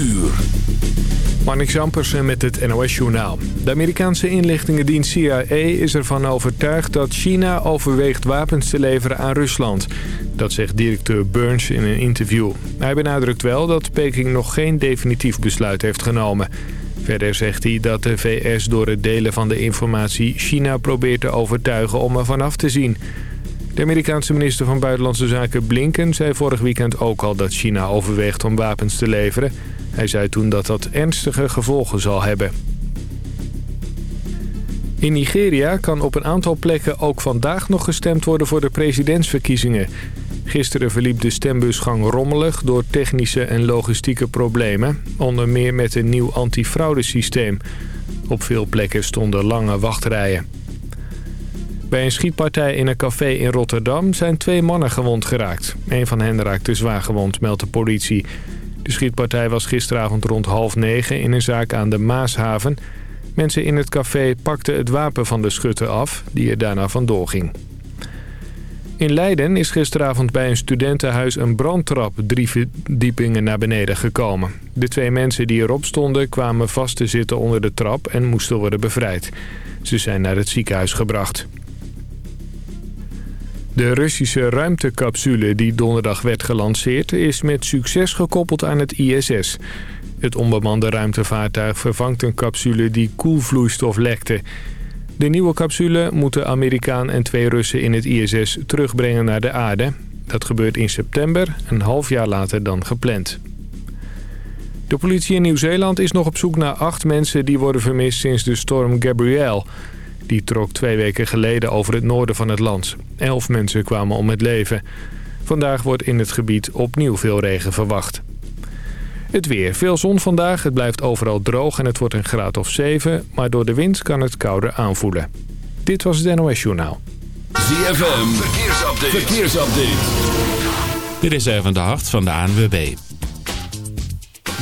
uur. Marnix Ampersen met het NOS-journaal. De Amerikaanse inlichtingendienst CIA is ervan overtuigd dat China overweegt wapens te leveren aan Rusland. Dat zegt directeur Burns in een interview. Hij benadrukt wel dat Peking nog geen definitief besluit heeft genomen. Verder zegt hij dat de VS door het delen van de informatie China probeert te overtuigen om er vanaf te zien... De Amerikaanse minister van Buitenlandse Zaken Blinken zei vorig weekend ook al dat China overweegt om wapens te leveren. Hij zei toen dat dat ernstige gevolgen zal hebben. In Nigeria kan op een aantal plekken ook vandaag nog gestemd worden voor de presidentsverkiezingen. Gisteren verliep de stembusgang rommelig door technische en logistieke problemen. Onder meer met een nieuw antifraudesysteem. Op veel plekken stonden lange wachtrijen. Bij een schietpartij in een café in Rotterdam zijn twee mannen gewond geraakt. Een van hen raakte zwaar gewond, meldt de politie. De schietpartij was gisteravond rond half negen in een zaak aan de Maashaven. Mensen in het café pakten het wapen van de schutter af, die er daarna vandoor ging. In Leiden is gisteravond bij een studentenhuis een brandtrap drie verdiepingen naar beneden gekomen. De twee mensen die erop stonden kwamen vast te zitten onder de trap en moesten worden bevrijd. Ze zijn naar het ziekenhuis gebracht. De Russische ruimtecapsule die donderdag werd gelanceerd... is met succes gekoppeld aan het ISS. Het onbemande ruimtevaartuig vervangt een capsule die koelvloeistof lekte. De nieuwe capsule moet de Amerikaan en twee Russen in het ISS terugbrengen naar de aarde. Dat gebeurt in september, een half jaar later dan gepland. De politie in Nieuw-Zeeland is nog op zoek naar acht mensen die worden vermist sinds de storm Gabrielle... Die trok twee weken geleden over het noorden van het land. Elf mensen kwamen om het leven. Vandaag wordt in het gebied opnieuw veel regen verwacht. Het weer. Veel zon vandaag. Het blijft overal droog en het wordt een graad of 7. Maar door de wind kan het kouder aanvoelen. Dit was het NOS Journaal. ZFM. Verkeersupdate. Verkeersupdate. Dit is even de hart van de ANWB.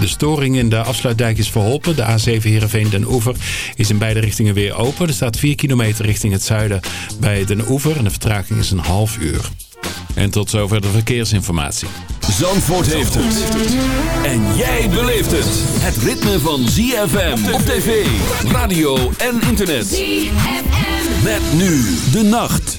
De storing in de afsluitdijk is verholpen. De A7 Heerenveen Den Oever is in beide richtingen weer open. Er staat 4 kilometer richting het zuiden bij Den Oever. En de vertraging is een half uur. En tot zover de verkeersinformatie. Zandvoort heeft het. En jij beleeft het. Het ritme van ZFM op tv, radio en internet. ZFM. Met nu de nacht.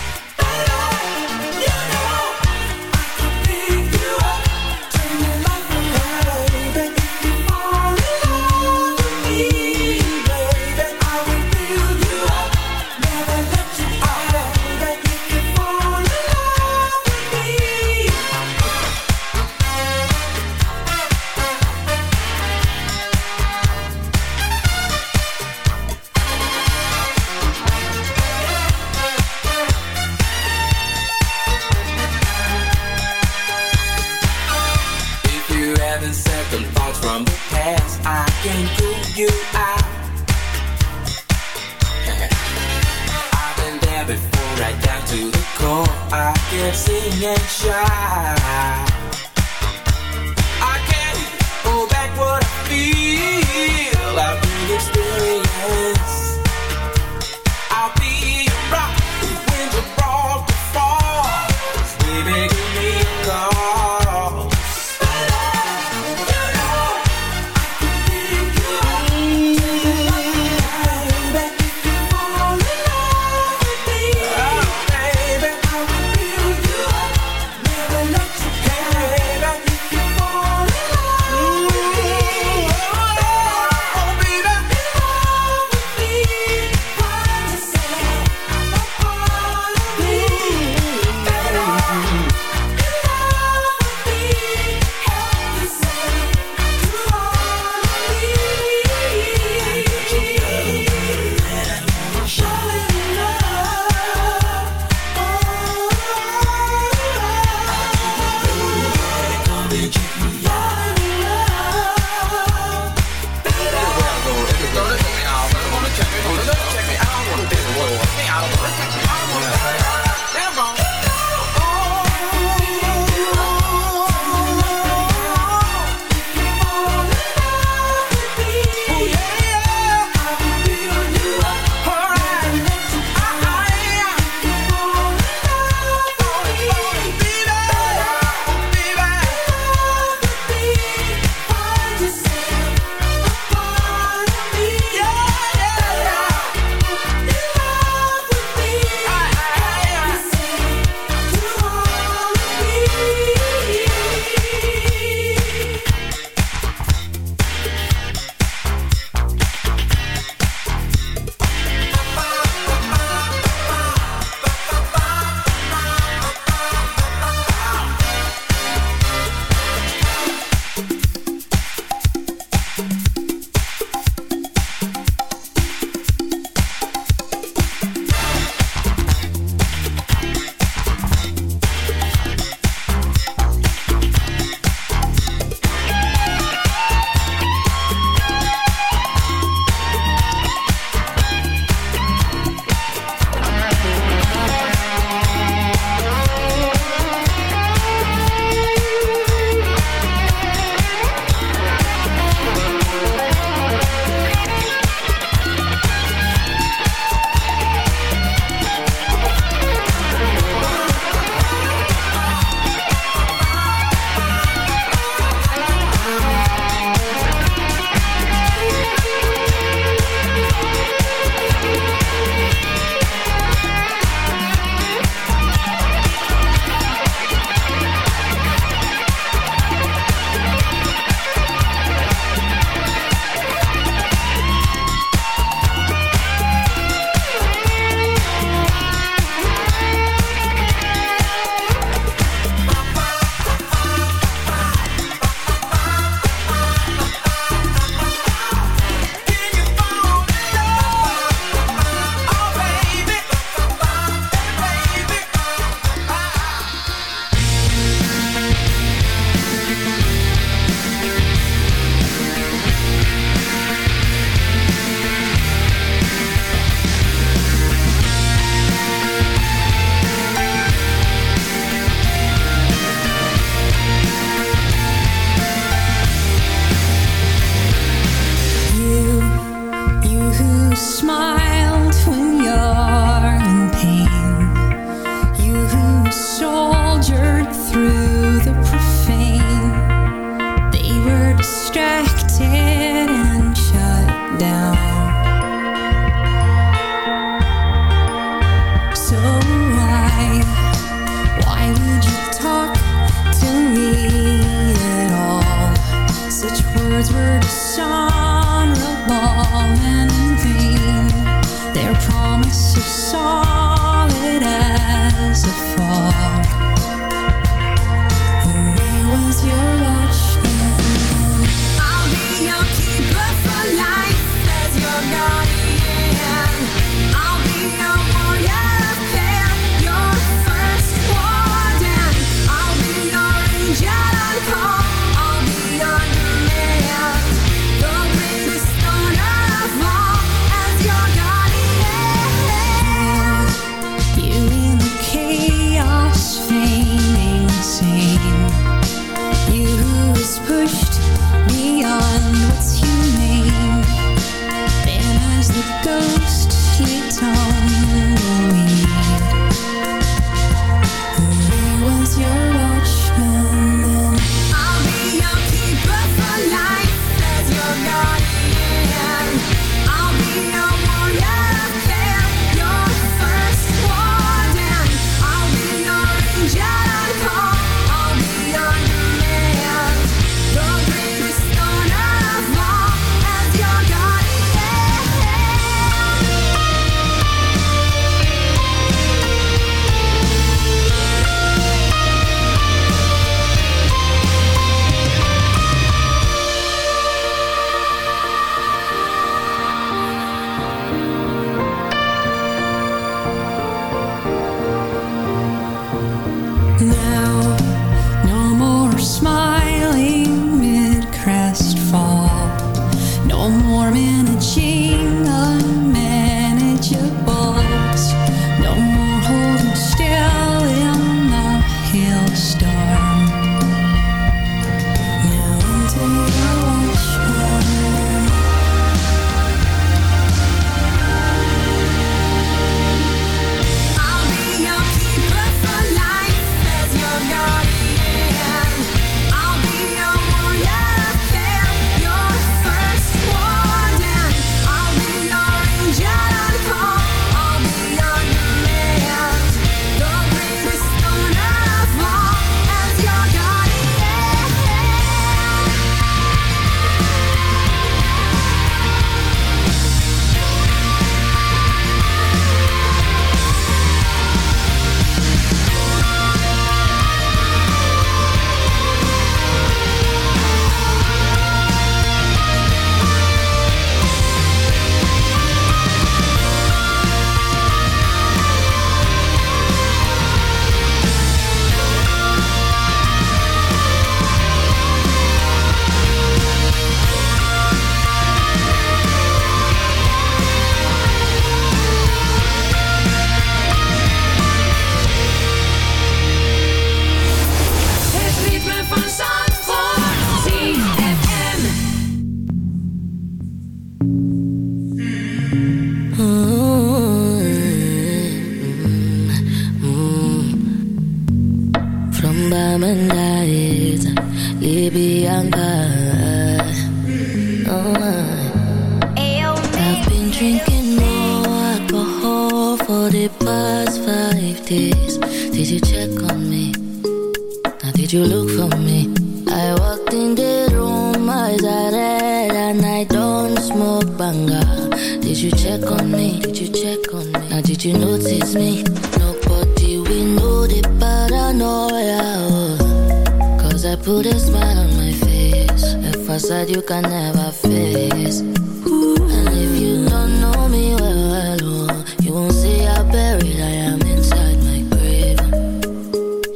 put a smile on my face A facade you can never face Ooh. And if you don't know me well, well You won't see how buried I am inside my grave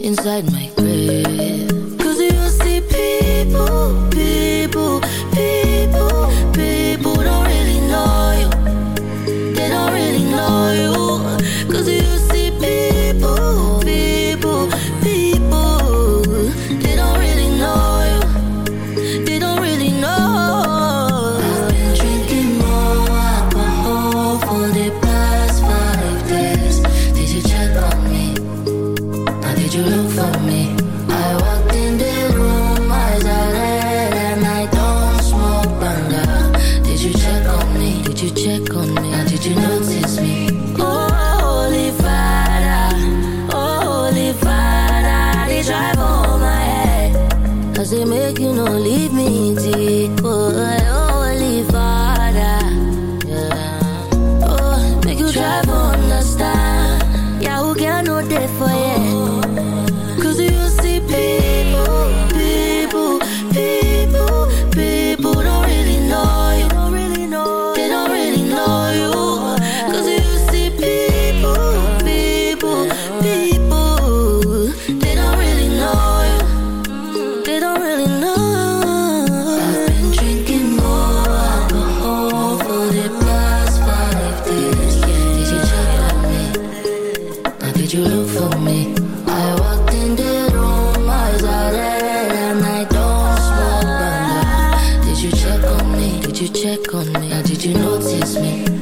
Inside my me.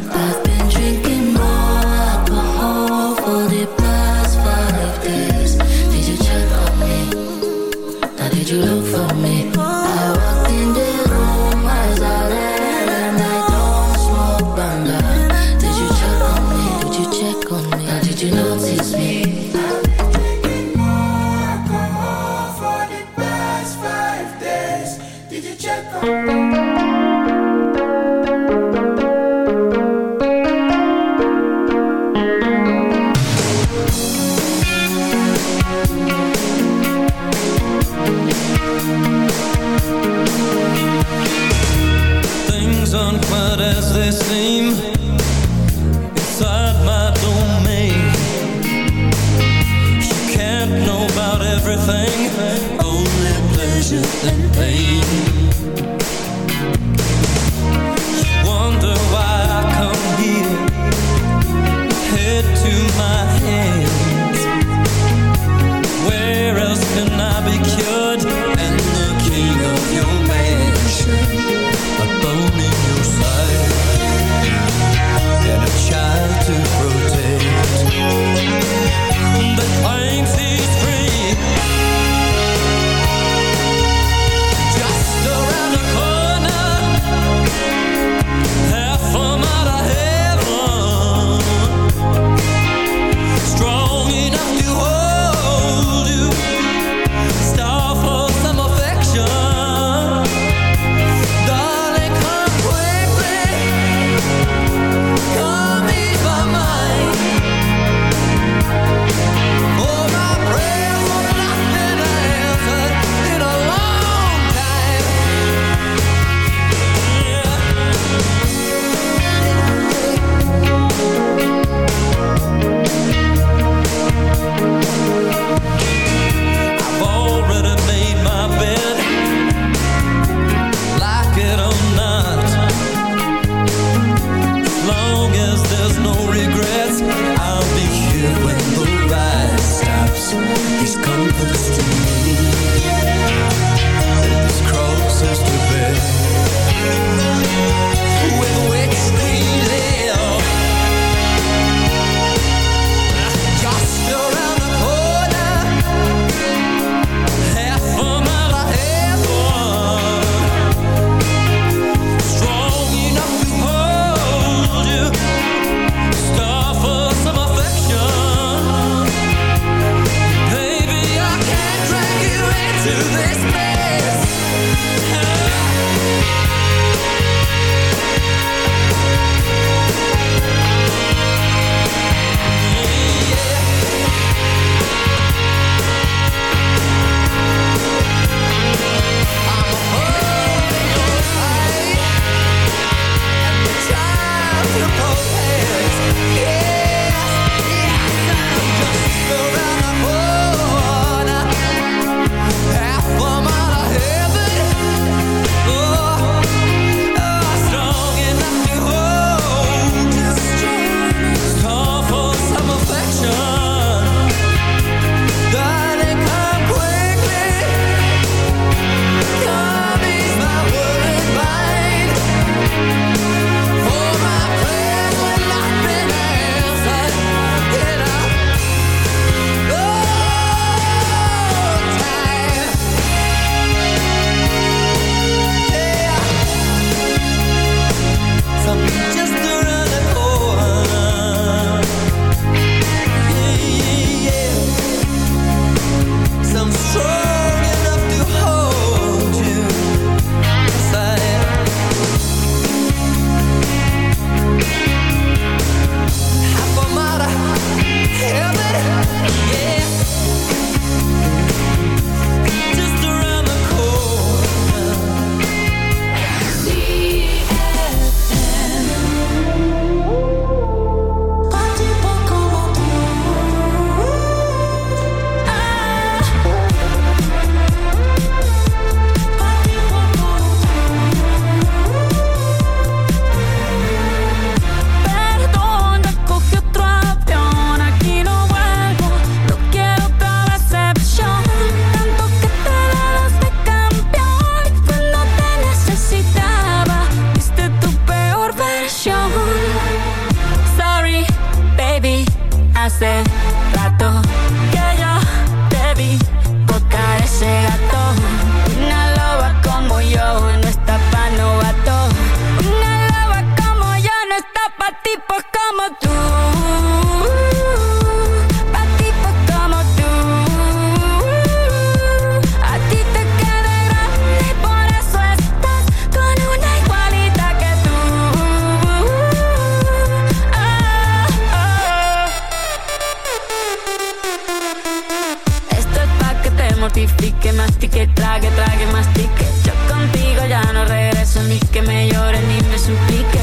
Mortifique, mastique, trague, trague, mastique. Yo contigo ya no regreso ni que me llore ni me suplique.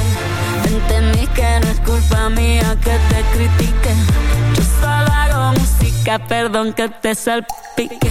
Entendí que no es culpa mía que te critique. Yo solo hago música, perdón que te salpique.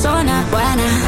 persona buena.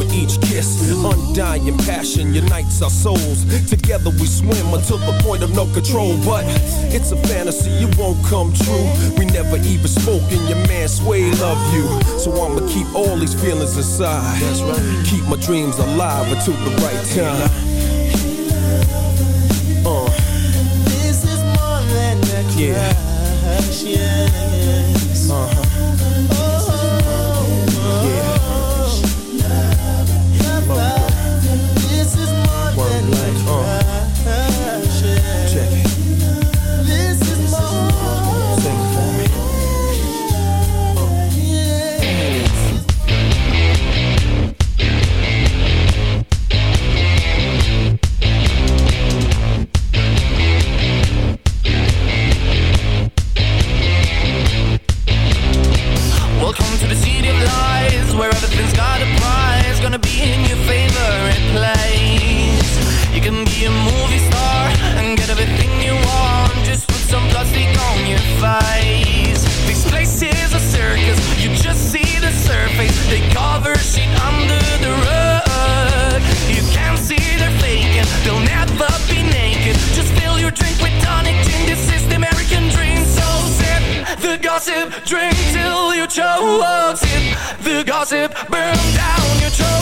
each kiss. Undying passion unites our souls. Together we swim until the point of no control. But it's a fantasy, it won't come true. We never even spoke, and your man Sway love you. So I'ma keep all these feelings inside. Keep my dreams alive until the right time. Uh. This is more than a crush, yeah. down your toes.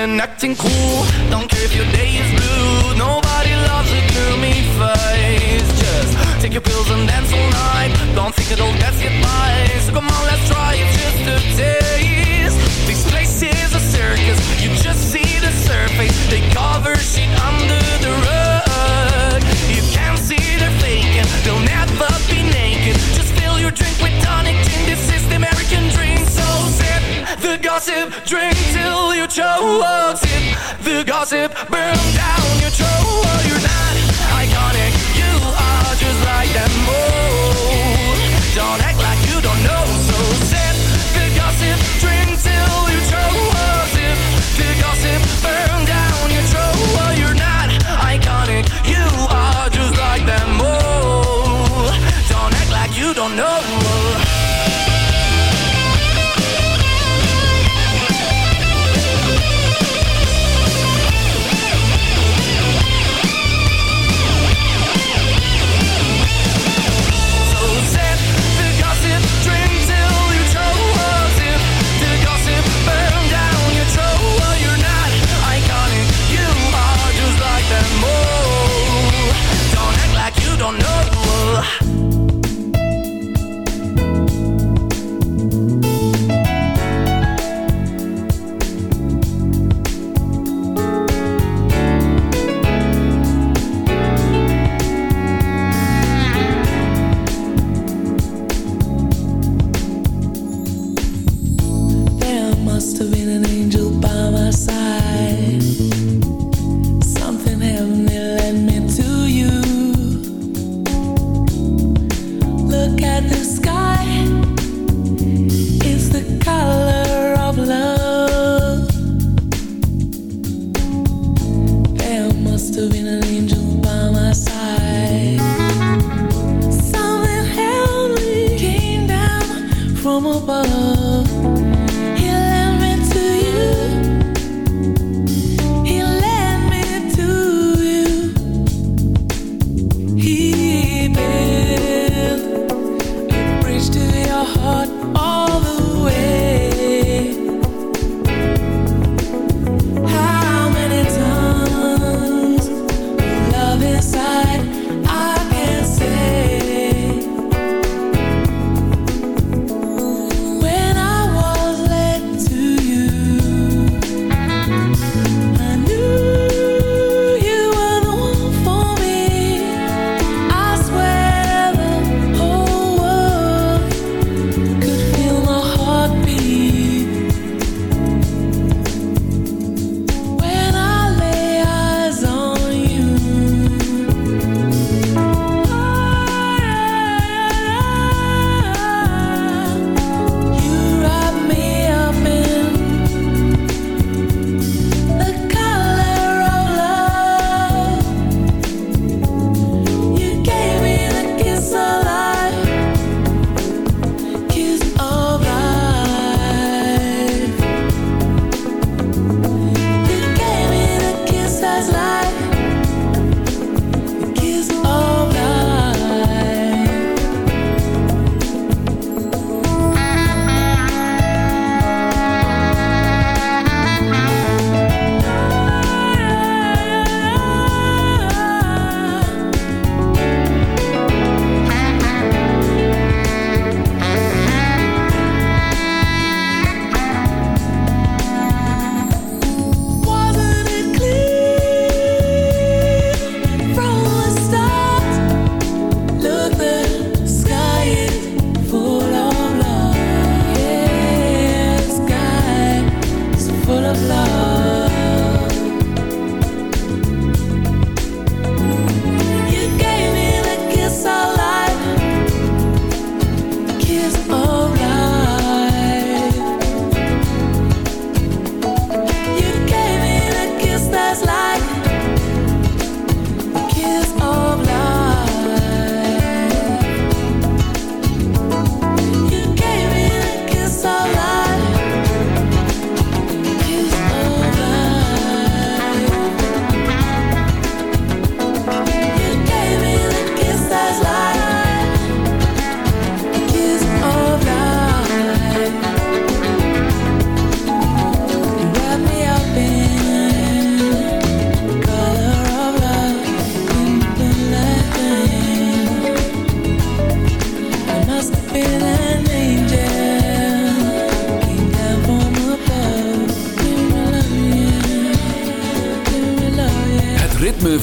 and acting cool. Don't care if your day is blue. Nobody loves a gloomy face. Just take your pills and dance all night. Don't think it'll get advice. So come on, let's try it just a taste. This place is a circus. You just see the surface. They cover shit under the rug. You can't see they're faking. They'll never be naked. Just fill your drink with tonic This is the American dream. So sip the gossip drink till you choke. Sip the gossip. Burn down your throat.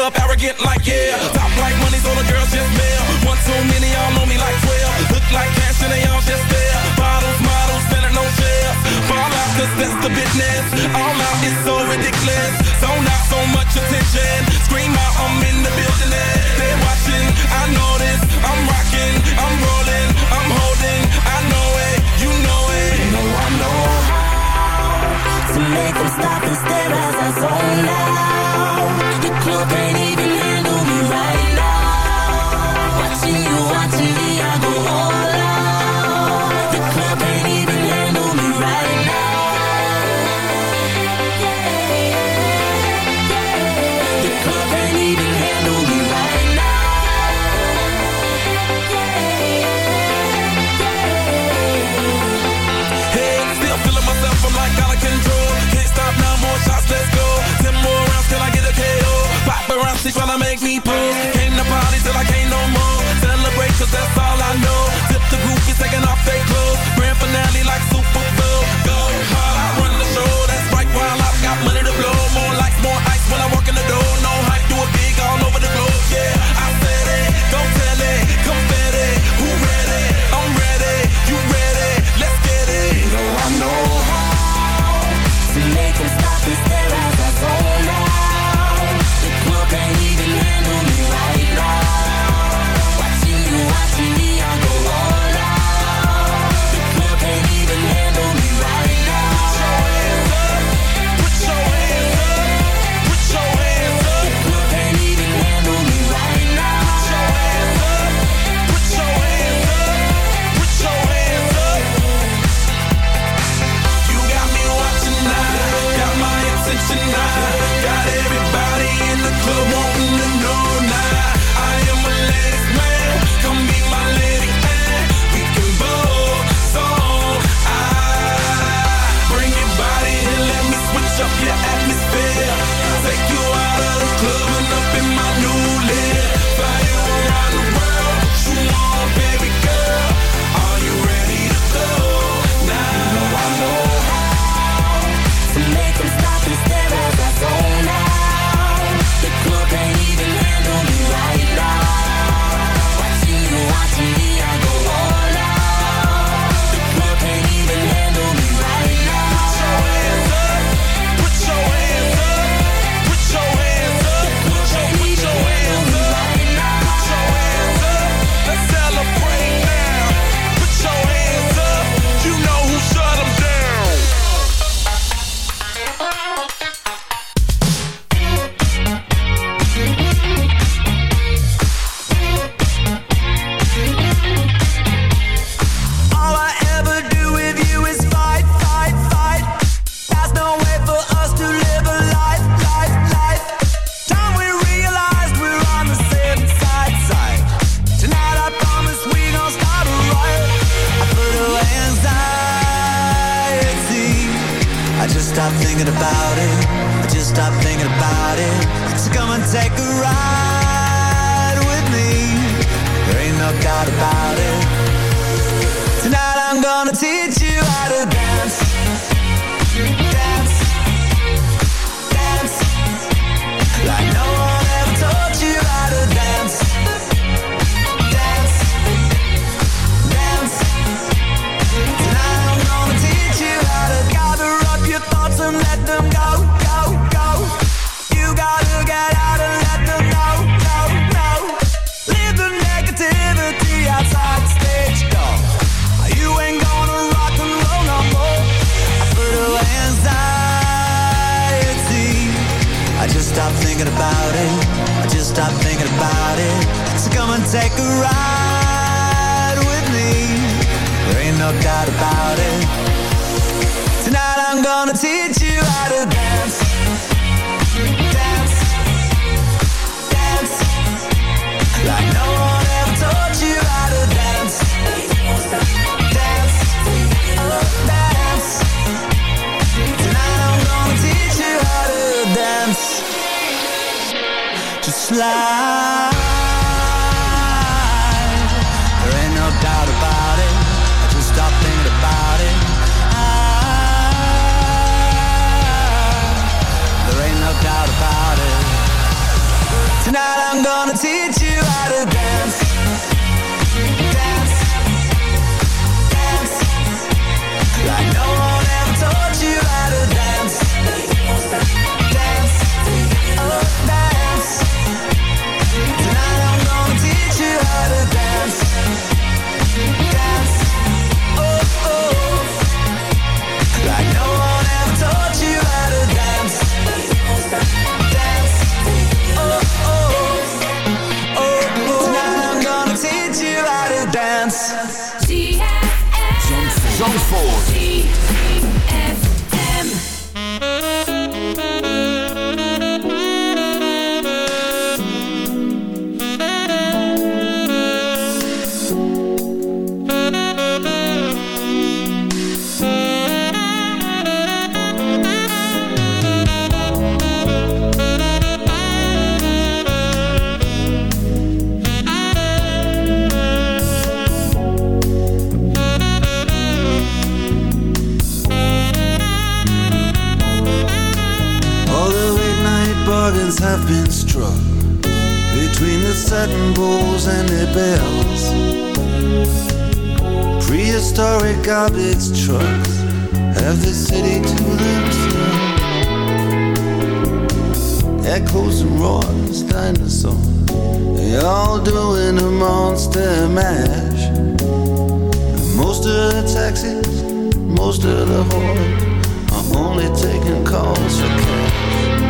club arrogant like yeah. Top like money's on the girls just male. One too many all know me like twelve. Look like cash and they all just there. Bottles, models, better no shelves. Fall out 'cause that's the business. All out is so ridiculous. So not so much attention. Scream out, I'm in the building. They're watching, I know this. I'm rocking, I'm rolling, I'm holding. I know it, you know it. You know I know how to make them stop and stare as I zone out club can't even handle me right now. Gonna teach you how to dance. Dance. Dance. Like no one ever taught you how to dance. Dance. Dance. Tonight I'm gonna teach you how to dance. Just. The satin and their bells. Prehistoric garbage trucks have the city to themselves. Echoes and roars, dinosaurs, they all doing a monster mash. And most of the taxis, most of the hordes are only taking calls for cash.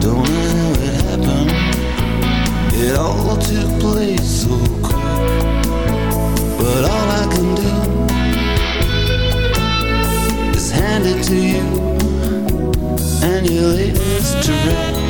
Don't know how it happened. It all took place so quick. But all I can do is hand it to you and your latest trick. Well,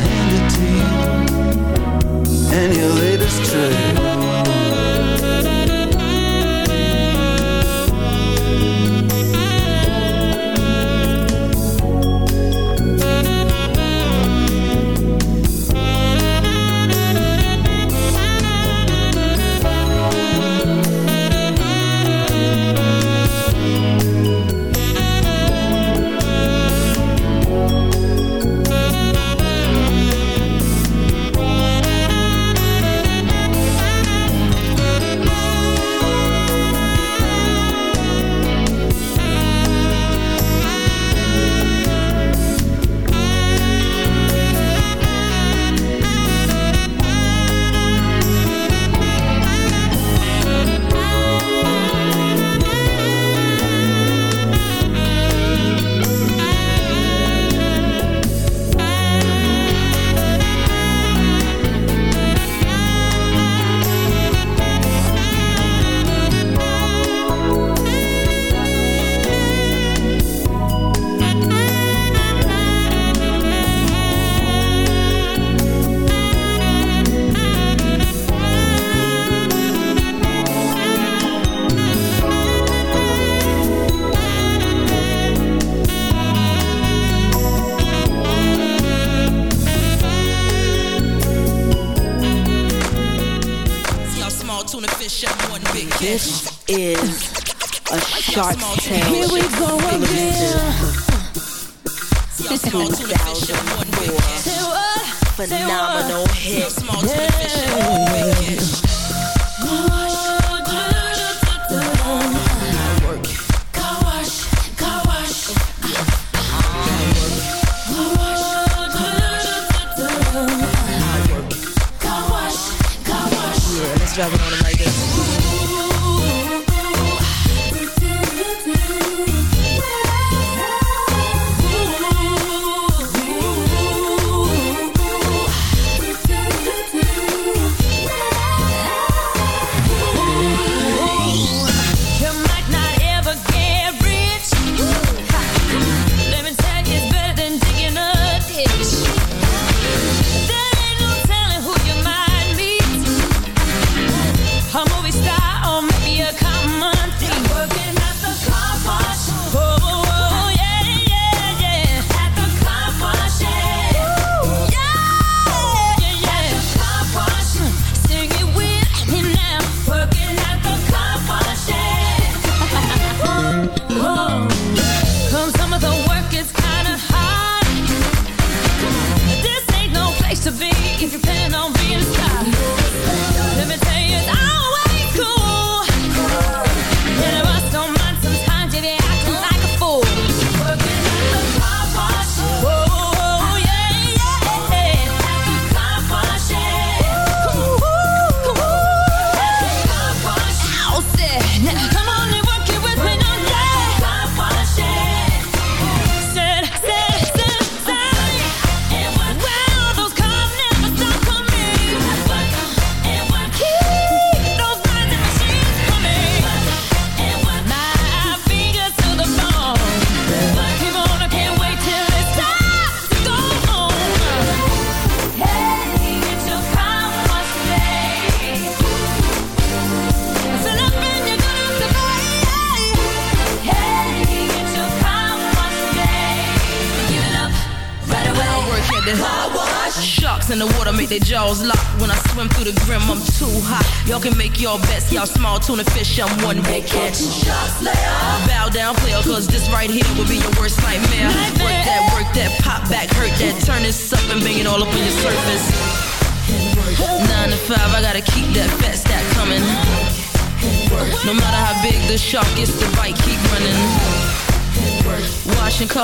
it to you and your latest trick.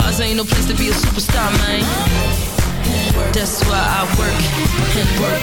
cars ain't no place to be a superstar, man. That's why I work and work.